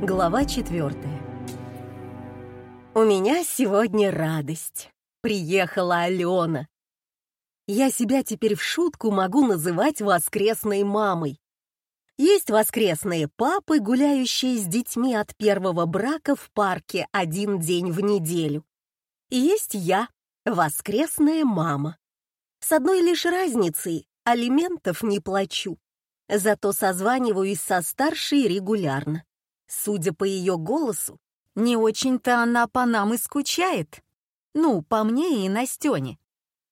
Глава четвертая. У меня сегодня радость. Приехала Алена. Я себя теперь в шутку могу называть воскресной мамой. Есть воскресные папы, гуляющие с детьми от первого брака в парке один день в неделю. И есть я, воскресная мама. С одной лишь разницей — алиментов не плачу. Зато созваниваюсь со старшей регулярно. Судя по ее голосу, не очень-то она по нам и скучает. Ну, по мне и Настене.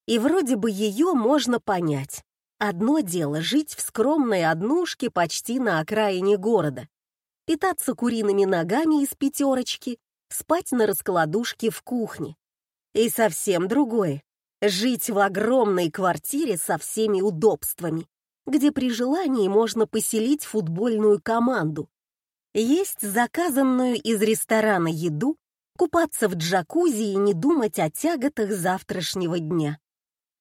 И вроде бы ее можно понять. Одно дело жить в скромной однушке почти на окраине города, питаться куриными ногами из пятерочки, спать на раскладушке в кухне. И совсем другое — жить в огромной квартире со всеми удобствами, где при желании можно поселить футбольную команду, есть заказанную из ресторана еду, купаться в джакузи и не думать о тяготах завтрашнего дня.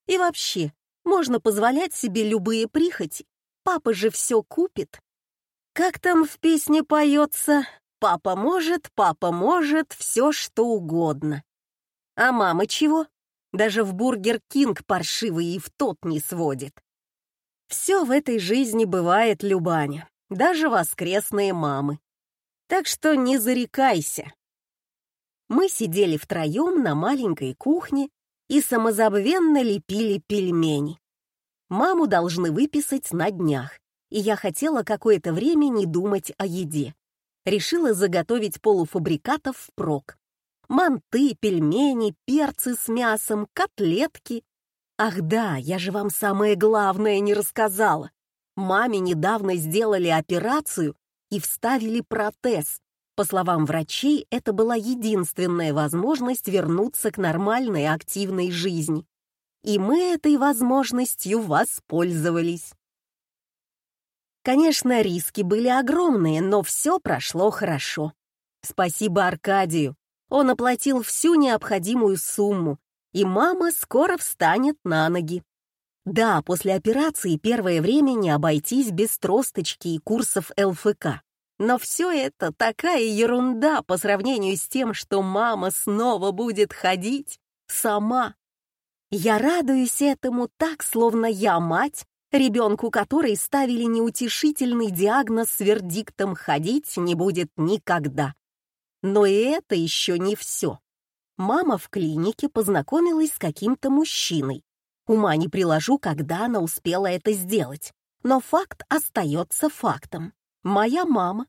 И вообще, можно позволять себе любые прихоти, папа же все купит. Как там в песне поется «Папа может, папа может, все что угодно». А мама чего? Даже в Burger King паршивый и в тот не сводит. Все в этой жизни бывает, Любаня, даже воскресные мамы. Так что не зарекайся. Мы сидели втроем на маленькой кухне и самозабвенно лепили пельмени. Маму должны выписать на днях, и я хотела какое-то время не думать о еде. Решила заготовить полуфабрикатов впрок. Манты, пельмени, перцы с мясом, котлетки. Ах да, я же вам самое главное не рассказала. Маме недавно сделали операцию и вставили протез. По словам врачей, это была единственная возможность вернуться к нормальной активной жизни. И мы этой возможностью воспользовались. Конечно, риски были огромные, но все прошло хорошо. Спасибо Аркадию. Он оплатил всю необходимую сумму, и мама скоро встанет на ноги. Да, после операции первое время не обойтись без тросточки и курсов ЛФК. Но все это такая ерунда по сравнению с тем, что мама снова будет ходить сама. Я радуюсь этому так, словно я мать, ребенку которой ставили неутешительный диагноз с вердиктом «ходить не будет никогда». Но и это еще не все. Мама в клинике познакомилась с каким-то мужчиной, Ума не приложу, когда она успела это сделать. Но факт остается фактом. Моя мама,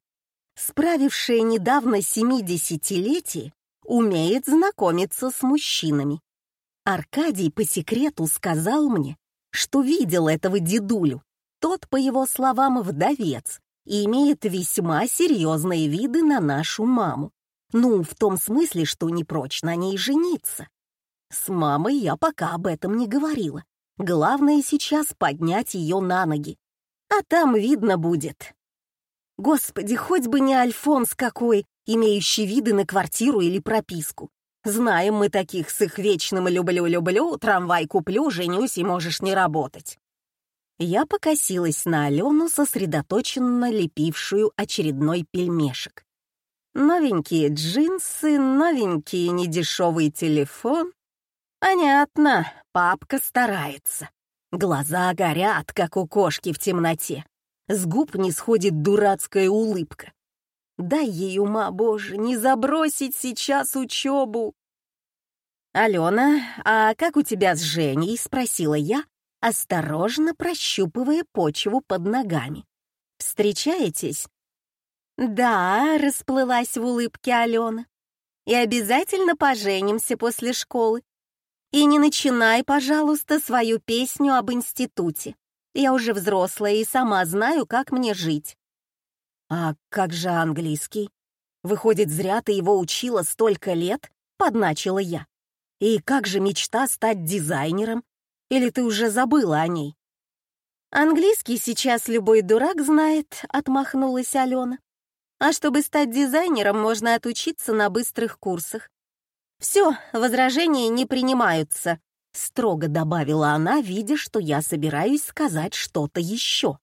справившая недавно 70-летие, умеет знакомиться с мужчинами. Аркадий по секрету сказал мне, что видел этого дедулю. Тот, по его словам, вдовец и имеет весьма серьезные виды на нашу маму. Ну, в том смысле, что не прочь на ней жениться. С мамой я пока об этом не говорила. Главное сейчас поднять ее на ноги. А там видно будет. Господи, хоть бы не Альфонс какой, имеющий виды на квартиру или прописку. Знаем мы таких с их вечным «люблю-люблю», «трамвай куплю», «женюсь и можешь не работать». Я покосилась на Алену, сосредоточенно лепившую очередной пельмешек. Новенькие джинсы, новенький недешевый телефон, Понятно, папка старается. Глаза горят, как у кошки в темноте. С губ не сходит дурацкая улыбка. Дай ей ума, Боже, не забросить сейчас учебу. «Алена, а как у тебя с Женей?» — спросила я, осторожно прощупывая почву под ногами. «Встречаетесь?» «Да», — расплылась в улыбке Алена. «И обязательно поженимся после школы. И не начинай, пожалуйста, свою песню об институте. Я уже взрослая и сама знаю, как мне жить. А как же английский? Выходит, зря ты его учила столько лет? Подначила я. И как же мечта стать дизайнером? Или ты уже забыла о ней? Английский сейчас любой дурак знает, отмахнулась Алена. А чтобы стать дизайнером, можно отучиться на быстрых курсах. «Все, возражения не принимаются», — строго добавила она, видя, что я собираюсь сказать что-то еще.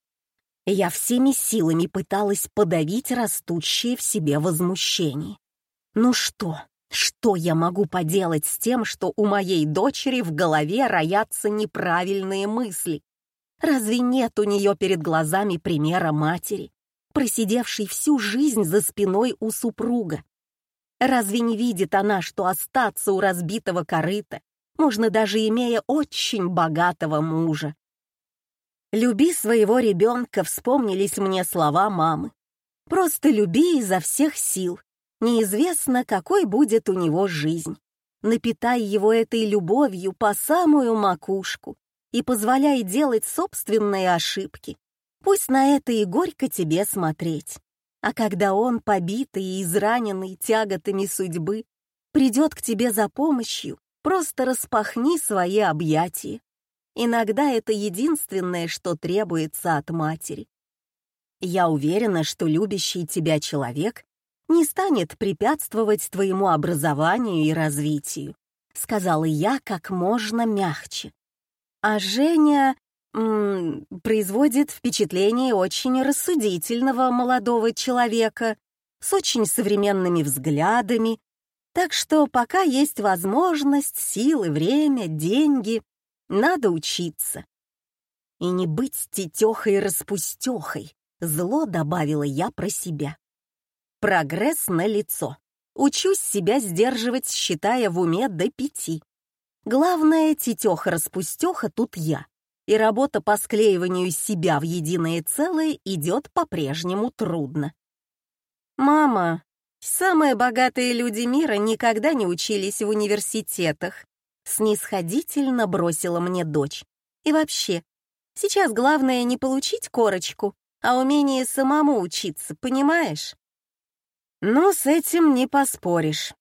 Я всеми силами пыталась подавить растущее в себе возмущение. Ну что, что я могу поделать с тем, что у моей дочери в голове роятся неправильные мысли? Разве нет у нее перед глазами примера матери, просидевшей всю жизнь за спиной у супруга? Разве не видит она, что остаться у разбитого корыта можно даже имея очень богатого мужа? «Люби своего ребенка», вспомнились мне слова мамы. «Просто люби изо всех сил, Неизвестно, какой будет у него жизнь. Напитай его этой любовью по самую макушку и позволяй делать собственные ошибки. Пусть на это и горько тебе смотреть. А когда он, побитый и израненный тяготами судьбы, придет к тебе за помощью, просто распахни свои объятия. Иногда это единственное, что требуется от матери. Я уверена, что любящий тебя человек не станет препятствовать твоему образованию и развитию», — сказала я как можно мягче. А Женя производит впечатление очень рассудительного молодого человека с очень современными взглядами, так что пока есть возможность, силы, время, деньги, надо учиться. И не быть тетехой-распустехой, зло добавила я про себя. Прогресс на лицо. Учусь себя сдерживать, считая в уме до пяти. Главное, тетеха-распустеха тут я. И работа по склеиванию себя в единое целое идет по-прежнему трудно. «Мама, самые богатые люди мира никогда не учились в университетах», снисходительно бросила мне дочь. «И вообще, сейчас главное не получить корочку, а умение самому учиться, понимаешь?» Но с этим не поспоришь.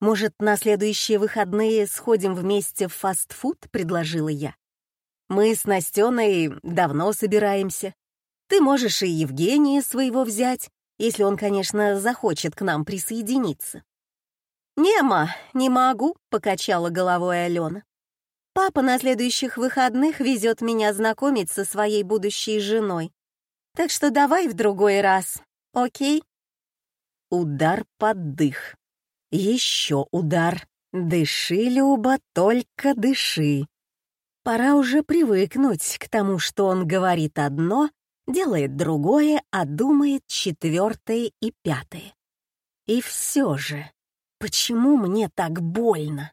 Может, на следующие выходные сходим вместе в фастфуд, предложила я. Мы с Настеной давно собираемся. Ты можешь и Евгения своего взять, если он, конечно, захочет к нам присоединиться. «Нема, не могу», — покачала головой Алена. «Папа на следующих выходных везет меня знакомить со своей будущей женой. Так что давай в другой раз, окей?» Удар под дых. Еще удар. Дыши, Люба, только дыши. Пора уже привыкнуть к тому, что он говорит одно, делает другое, а думает четвертое и пятое. И все же, почему мне так больно?